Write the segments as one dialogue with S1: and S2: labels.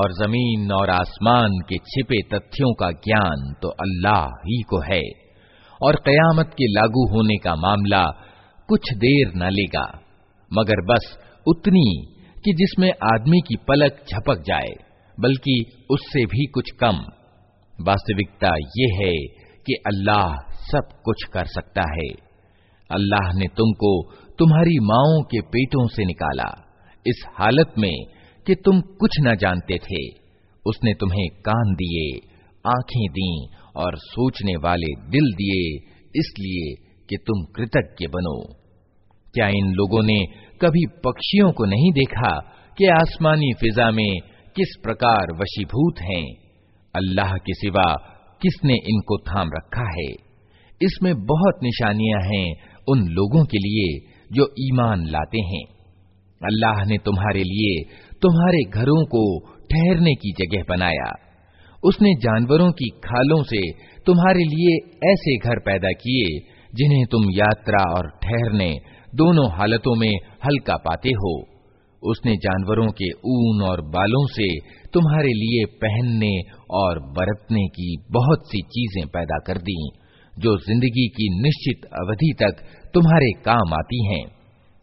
S1: और जमीन और आसमान के छिपे तथ्यों का ज्ञान तो अल्लाह ही को है और कयामत के लागू होने का मामला कुछ देर न लेगा। मगर बस उतनी कि जिसमें आदमी की पलक झपक जाए, बल्कि उससे भी कुछ कम। वास्तविकता ये है कि अल्लाह सब कुछ कर सकता है। अल्लाह ने तुमको तुम्हारी माओ के पेटों से निकाला, इस हालत में कि तुम कुछ न जानते थे। उसने तुम्हें कान दिए, आँखें दी और सोचने वाले दिल दिए, इसलिए कि तुम कृतज्ञ बनो। क्या इन लोगों ने कभी पक्षियों को नहीं देखा कि आसमानी फिजा में किस प्रकार वशीभूत हैं? अल्लाह के सिवा किसने इनको थाम रखा है? इसमें बहुत निशानियाँ हैं उन लोगों के लिए जो ईमान लाते हैं। अल्लाह ने तुम्हारे लिए तुम्हारे घरों को ठहरने की जगह बनाया। उसने जानवरों की खालों से तुम्हारे लिए ऐसे घर पैदा किए जिन्हें तुम यात्रा और ठहरने दोनों हालतों में हल्का पाते हो। उसने जानवरों के ऊन और बालों से तुम्हारे लिए पहनने और बरतने की बहुत सी चीज़ें पैदा कर दी, जो ज़िंदगी की निश्चित अवधि तक तुम्हारे काम आती हैं।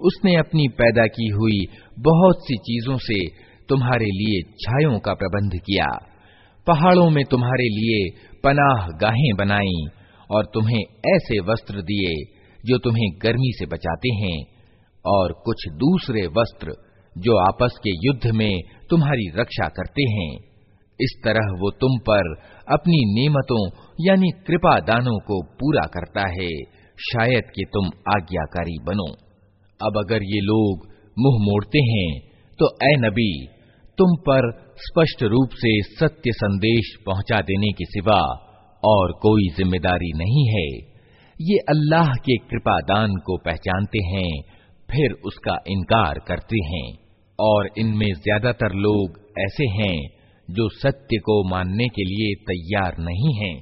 S1: उसने अपनी पैदा की हुई बहुत सी चीजों से तुम्हारे लिए छायों का प्रबंध किया पहाड़ों में तुम्हारे लिए पनाह गाहें बनाई और तुम्हें ऐसे वस्त्र दिए जो तुम्हें गर्मी से बचाते हैं, और कुछ दूसरे वस्त्र जो आपस के युद्ध में तुम्हारी रक्षा करते हैं। इस तरह वो तुम पर अपनी नेमतों, यानी कृपा दानों को पूरा करता है, शायद कि तुम आज्ञाकारी बनो। अब अगर ये लोग मुँह मोड़ते हैं तो ए नबी, तुम पर स्पष्ट रूप से सत्य संदेश पहुँचा देने के सिवा और कोई ज़िम्मेदारी नहीं है। ये अल्लाह के कृपादान को पहचानते हैं, फिर उसका इनकार करते हैं। और इनमें ज़्यादातर लोग ऐसे हैं जो सत्य को मानने के लिए तैयार नहीं हैं।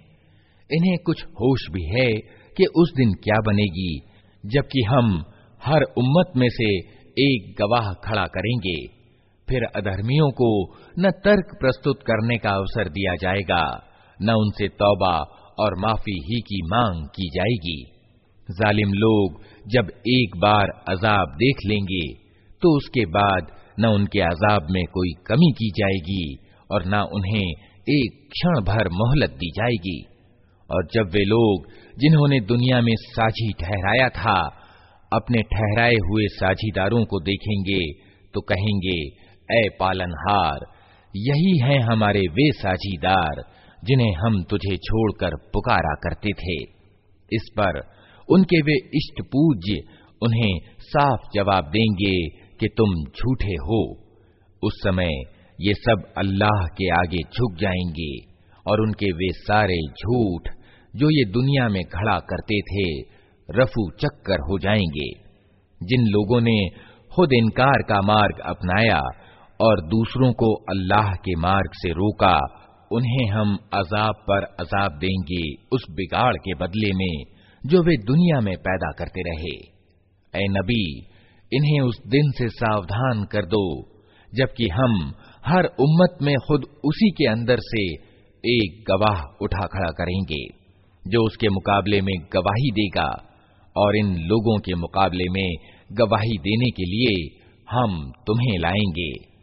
S1: इन्हें कुछ होश भी है कि उस दिन क्या बनेगी, जबकि हम हर उम्मत में से एक गवाह खड़ा करेंगे। फिर अधर्मियों को न तर्क प्रस्तुत करने का अवसर दिया जाएगा, न उनसे तौबा और माफ़ी ही की मांग की जाएगी। जालिम लोग जब एक बार अजाब देख लेंगे तो उसके बाद न उनके अजाब में कोई कमी की जाएगी और न उन्हें एक क्षण भर मोहलत दी जाएगी। और जब वे लोग जिन्होंने दुनिया में साझी ठहराया था, अपने ठहराए हुए साझीदारों को देखेंगे तो कहेंगे ए पालनहार, यही हैं हमारे वे साझीदार जिन्हें हम तुझे छोड़कर पुकारा करते थे। इस पर उनके वे इष्ट पूज्य उन्हें साफ़ जवाब देंगे कि तुम झूठे हो। उस समय ये सब अल्लाह के आगे झुक जाएँगे और उनके वे सारे झूठ जो ये दुनिया में खड़ा करते थे, रफू चक्कर हो जाएँगे। जिन लोगों ने खुद इनकार का मार्ग अपनाया और दूसरों को अल्लाह के मार्ग से रोका उन्हें हम अजाब पर अजाब देंगे उस बिगाड़ के बदले में, जो वे दुनिया में पैदा करते रहे। ए नबी, इन्हें उस दिन से सावधान कर दो, जबकि हम हर उम्मत में खुद उसी के अंदर से एक गवाह उठा खड़ा करेंगे, जो उसके मुकाबले में गवाही देगा, और इन लोगों के मुकाबले में गवाही देने के लिए हम तुम्हें लाएँगे।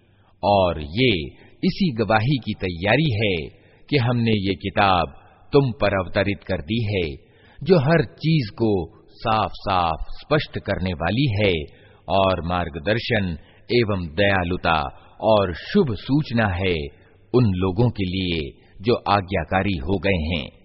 S1: और ये इसी गवाही की तैयारी है कि हमने ये किताब तुम पर अवतरित कर दी है, जो हर चीज़ को साफ़ साफ़ स्पष्ट करने वाली है, और मार्गदर्शन एवं दयालुता और शुभ सूचना है उन लोगों के लिए जो आज्ञाकारी हो गए हैं।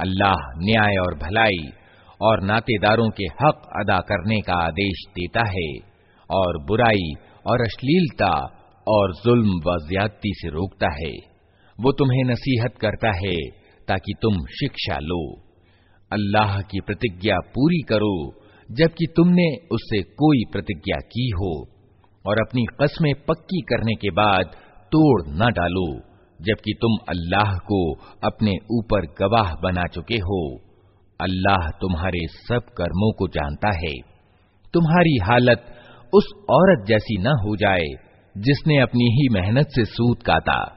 S1: अल्लाह न्याय और भलाई और नातेदारों के हक अदा करने का आदेश देता है और बुराई और अश्लीलता और जुल्म व ज्यादती से रोकता है। वो तुम्हें नसीहत करता है ताकि तुम शिक्षा लो। अल्लाह की प्रतिज्ञा पूरी करो जबकि तुमने उससे कोई प्रतिज्ञा की हो। और अपनी कस्में पक्की करने के बाद तोड़ न डालो, जबकि तुम अल्लाह को अपने ऊपर गवाह बना चुके हो। अल्लाह तुम्हारे सब कर्मों को जानता है। तुम्हारी हालत उस औरत जैसी न हो जाए, जिसने अपनी ही मेहनत से सूत काटा,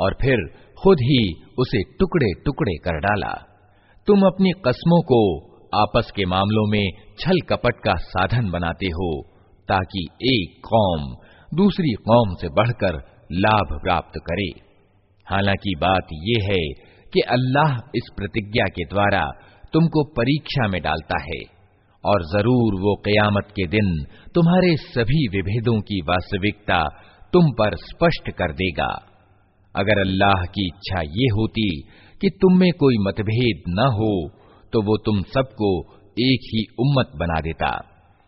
S1: और फिर खुद ही उसे टुकड़े टुकड़े कर डाला। तुम अपनी कस्मों को आपस के मामलों में छल कपट का साधन बनाते हो ताकि एक कौम दूसरी कौम से बढ़कर लाभ प्राप्त करे। हालाँकि बात यह है कि अल्लाह इस प्रतिज्ञा के द्वारा तुमको परीक्षा में डालता है और ज़रूर वो कयामत के दिन तुम्हारे सभी विभेदों की वास्तविकता तुम पर स्पष्ट कर देगा। अगर अल्लाह की इच्छा ये होती कि तुम में कोई मतभेद न हो तो वो तुम सबको एक ही उम्मत बना देता।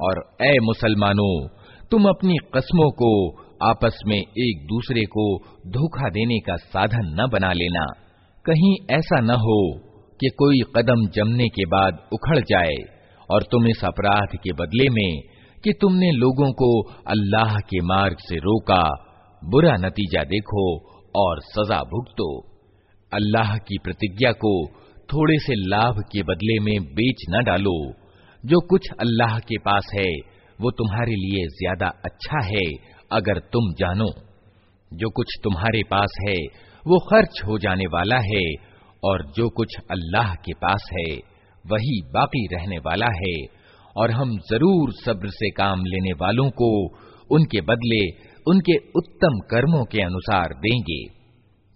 S1: और ए मुसलमानों, तुम अपनी कस्मों को आपस में एक दूसरे को धोखा देने का साधन न बना लेना। कहीं ऐसा न हो कि कोई कदम जमने के बाद उखड़ जाए और तुम इस अपराध के बदले में कि तुमने लोगों को अल्लाह के मार्ग से रोका, बुरा नतीजा देखो और सजा भुगतो। अल्लाह की प्रतिज्ञा को थोड़े से लाभ के बदले में बेच न डालो। जो कुछ अल्लाह के पास है, वो तुम्हारे लिए ज़्यादा अच्छा है, अगर तुम जानो। जो कुछ तुम्हारे पास है, वो खर्च हो जाने वाला है, और जो कुछ अल्लाह के पास है, वही बाकी रहने वाला है। और हम ज़रूर सब्र से काम लेने वालों को उनके बदले उनके उत्तम कर्मों के अनुसार देंगे।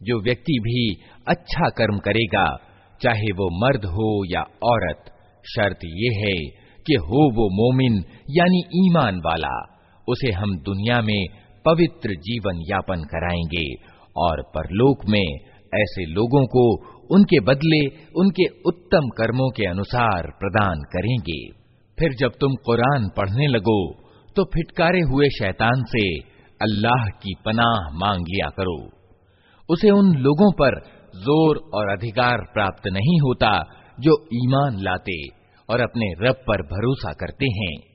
S1: जो व्यक्ति भी अच्छा कर्म करेगा, चाहे वो मर्द हो या औरत शर्त ये है कि हो वो मोमिन, यानी ईमान वाला, उसे हम दुनिया में पवित्र जीवन यापन कराएँगे और परलोक में ऐसे लोगों को उनके बदले उनके उत्तम कर्मों के अनुसार प्रदान करेंगे। फिर जब तुम कुरान पढ़ने लगो तो फिटकारे हुए शैतान से अल्लाह की पनाह मांग लिया करो। उसे उन लोगों पर ज़ोर और अधिकार प्राप्त नहीं होता जो ईमान लाते और अपने रब पर भरोसा करते हैं।